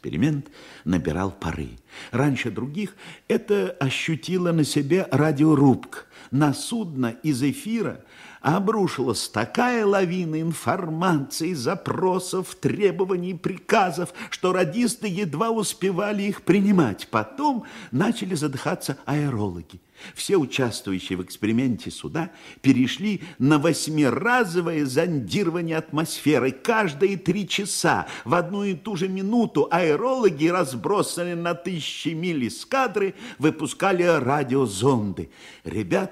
Эксперимент набирал пары. Раньше других это ощутила на себе радиорубка. На судно из эфира обрушилась такая лавина информации, запросов, требований, приказов, что радисты едва успевали их принимать. Потом начали задыхаться аэрологи. Все участвующие в эксперименте суда перешли на восьмиразовое зондирование атмосферы. Каждые три часа в одну и ту же минуту аэрологи, разбросанные на тысячи миль эскадры, выпускали радиозонды. Ребята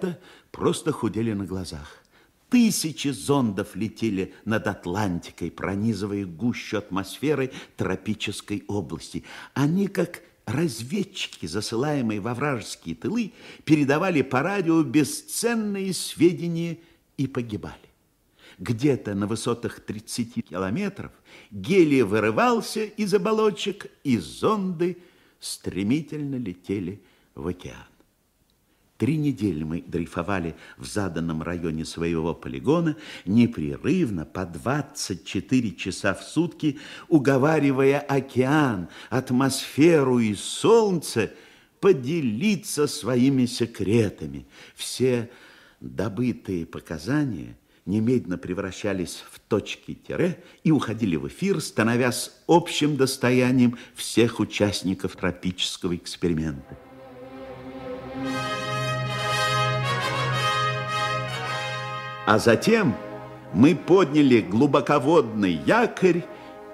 просто худели на глазах. Тысячи зондов летели над Атлантикой, пронизывая гущу атмосферы тропической области. Они, как разведчики, засылаемые во вражеские тылы, передавали по радио бесценные сведения и погибали. Где-то на высотах 30 километров гелий вырывался из оболочек, и зонды стремительно летели в океан. Три недели мы дрейфовали в заданном районе своего полигона, непрерывно по 24 часа в сутки, уговаривая океан, атмосферу и солнце поделиться своими секретами. Все добытые показания немедленно превращались в точки тире и уходили в эфир, становясь общим достоянием всех участников тропического эксперимента. А затем мы подняли глубоководный якорь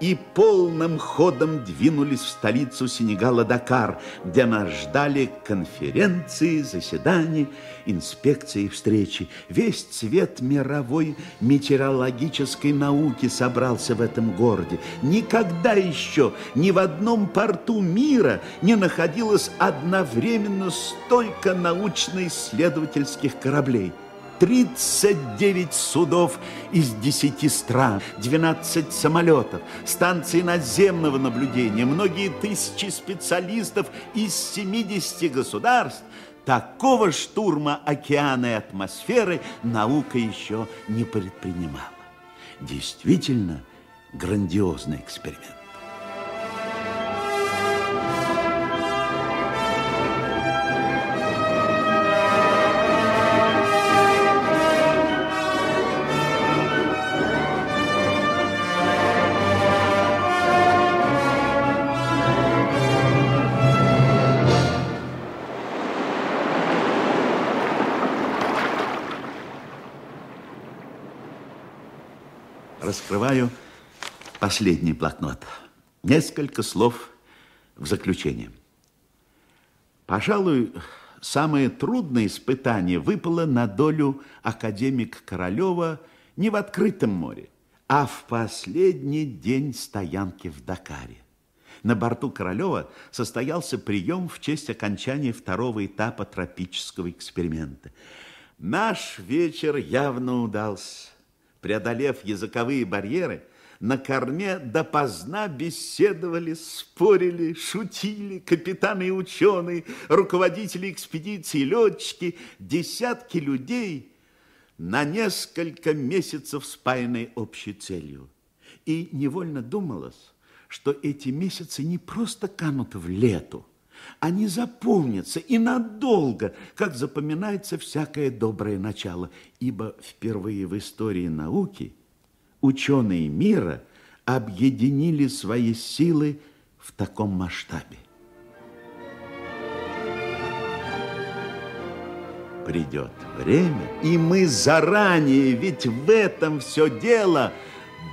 и полным ходом двинулись в столицу Сенегала Дакар, где нас ждали конференции, заседания, инспекции и встречи. Весь цвет мировой метеорологической науки собрался в этом городе. Никогда еще ни в одном порту мира не находилось одновременно столько научно-исследовательских кораблей – 39 судов из 10 стран, 12 самолетов, станции наземного наблюдения, многие тысячи специалистов из 70 государств. Такого штурма океана и атмосферы наука еще не предпринимала. Действительно грандиозный эксперимент. Раскрываю последний блокнот. Несколько слов в заключение. Пожалуй, самое трудное испытание выпало на долю академика Королева не в открытом море, а в последний день стоянки в Дакаре. На борту Королева состоялся прием в честь окончания второго этапа тропического эксперимента. Наш вечер явно удался преодолев языковые барьеры, на корме допоздна беседовали, спорили, шутили капитаны и ученые, руководители экспедиции, летчики, десятки людей на несколько месяцев спаянной общей целью. И невольно думалось, что эти месяцы не просто канут в лету, они запомнятся и надолго, как запоминается всякое доброе начало, ибо впервые в истории науки ученые мира объединили свои силы в таком масштабе. Придет время, и мы заранее, ведь в этом все дело,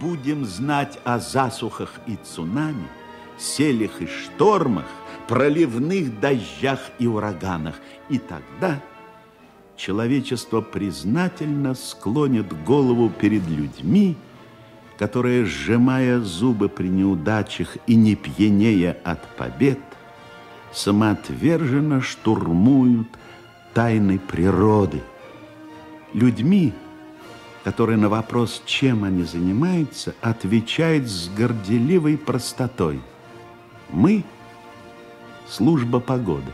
будем знать о засухах и цунами, селях и штормах, проливных дождях и ураганах. И тогда человечество признательно склонит голову перед людьми, которые, сжимая зубы при неудачах и не пьянея от побед, самоотверженно штурмуют тайны природы. Людьми, которые на вопрос, чем они занимаются, отвечают с горделивой простотой. Мы – служба погоды.